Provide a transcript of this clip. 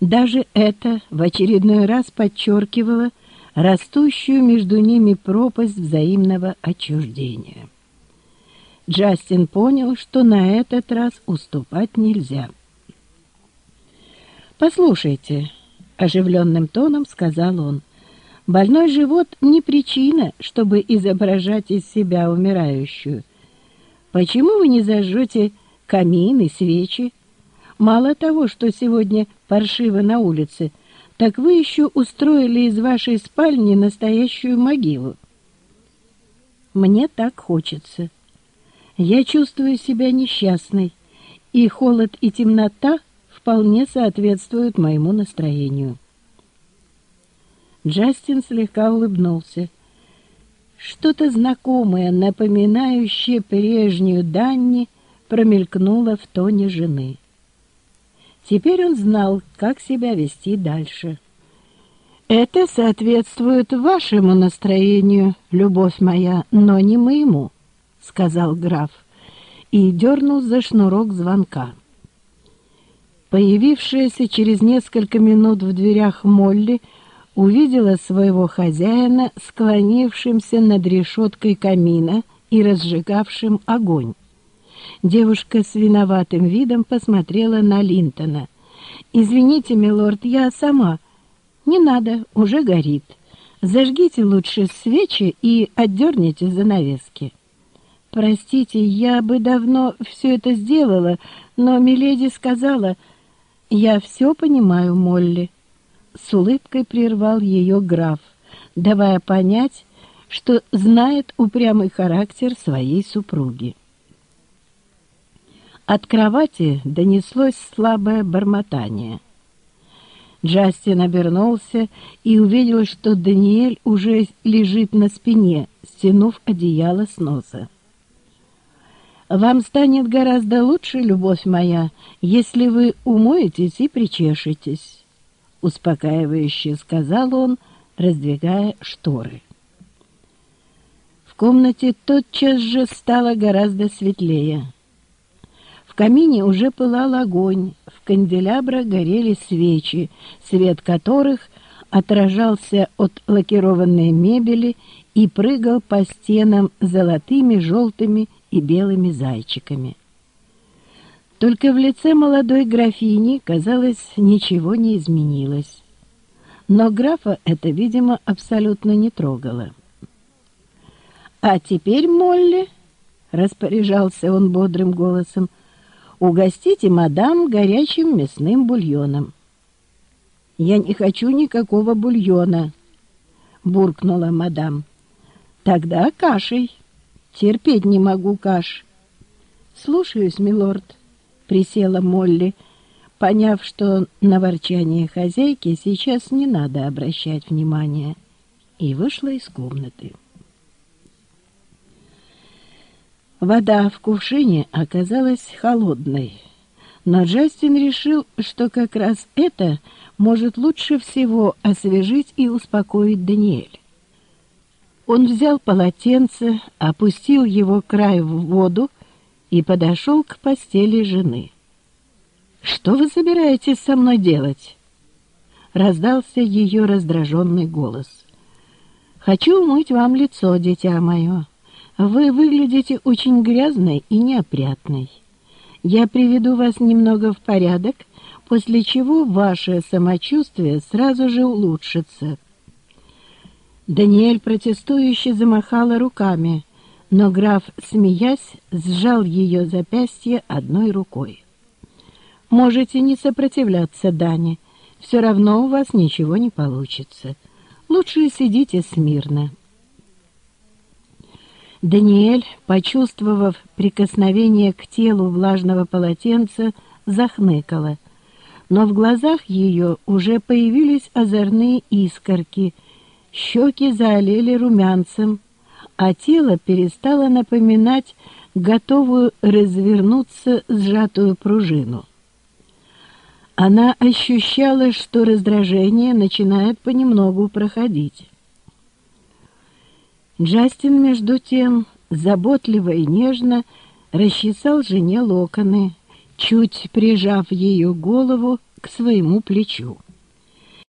Даже это в очередной раз подчеркивало растущую между ними пропасть взаимного отчуждения. Джастин понял, что на этот раз уступать нельзя. «Послушайте», — оживленным тоном сказал он, — «больной живот не причина, чтобы изображать из себя умирающую. Почему вы не зажжете камин и свечи? Мало того, что сегодня паршиво на улице, так вы еще устроили из вашей спальни настоящую могилу. Мне так хочется. Я чувствую себя несчастной, и холод и темнота вполне соответствуют моему настроению. Джастин слегка улыбнулся. Что-то знакомое, напоминающее прежнюю Данни, промелькнуло в тоне жены. Теперь он знал, как себя вести дальше. «Это соответствует вашему настроению, любовь моя, но не моему», — сказал граф и дернул за шнурок звонка. Появившаяся через несколько минут в дверях Молли увидела своего хозяина, склонившимся над решеткой камина и разжигавшим огонь. Девушка с виноватым видом посмотрела на Линтона. «Извините, милорд, я сама». «Не надо, уже горит. Зажгите лучше свечи и отдерните занавески». «Простите, я бы давно все это сделала, но Миледи сказала...» «Я все понимаю, Молли», — с улыбкой прервал ее граф, давая понять, что знает упрямый характер своей супруги. От кровати донеслось слабое бормотание. Джастин обернулся и увидел, что Даниэль уже лежит на спине, стянув одеяло с носа. «Вам станет гораздо лучше, любовь моя, если вы умоетесь и причешетесь», — успокаивающе сказал он, раздвигая шторы. В комнате тотчас же стало гораздо светлее камине уже пылал огонь, в канделябрах горели свечи, свет которых отражался от лакированной мебели и прыгал по стенам золотыми, желтыми и белыми зайчиками. Только в лице молодой графини, казалось, ничего не изменилось. Но графа это, видимо, абсолютно не трогало. «А теперь, Молли», — распоряжался он бодрым голосом, — Угостите мадам горячим мясным бульоном. Я не хочу никакого бульона, буркнула мадам. Тогда кашей. Терпеть не могу каш. Слушаюсь, милорд, присела Молли, поняв, что на ворчание хозяйки сейчас не надо обращать внимания, и вышла из комнаты. Вода в кувшине оказалась холодной, но Джастин решил, что как раз это может лучше всего освежить и успокоить Даниэль. Он взял полотенце, опустил его край в воду и подошел к постели жены. «Что вы собираетесь со мной делать?» Раздался ее раздраженный голос. «Хочу умыть вам лицо, дитя мое». Вы выглядите очень грязной и неопрятной. Я приведу вас немного в порядок, после чего ваше самочувствие сразу же улучшится. Даниэль протестующе замахала руками, но граф, смеясь, сжал ее запястье одной рукой. «Можете не сопротивляться, Дане, все равно у вас ничего не получится. Лучше сидите смирно». Даниэль, почувствовав прикосновение к телу влажного полотенца, захныкала. Но в глазах ее уже появились озорные искорки, щеки заолели румянцем, а тело перестало напоминать готовую развернуться сжатую пружину. Она ощущала, что раздражение начинает понемногу проходить. Джастин, между тем, заботливо и нежно расчесал жене локоны, чуть прижав ее голову к своему плечу.